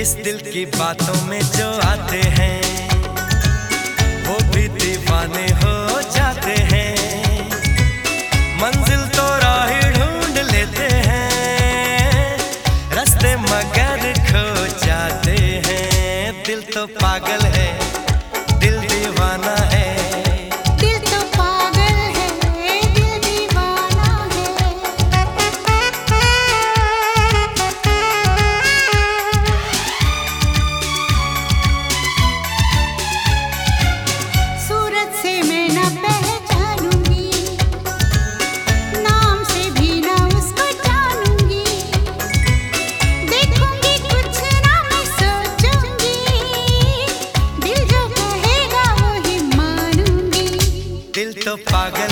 इस दिल की बातों में जो आते हैं, वो भी दीवाने हो जाते हैं। मंजिल तो राह ढूंढ लेते हैं, रास्ते मगर खो जाते हैं। दिल तो पागल है तो पागल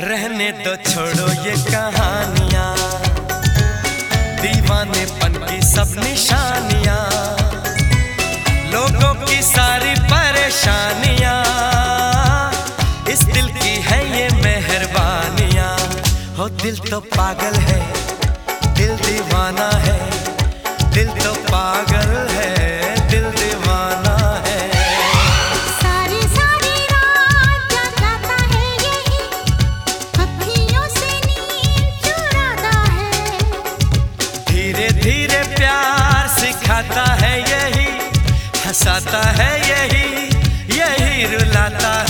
रहने दो, छोड़ो ये कहानिया। दीवाने पन की सब निशानिया। लोगों की सारी परेशानिया। इस दिल की है ये मेहरबानिया। हो दिल तो पागल है। हंसाता है यही यही रुलाता है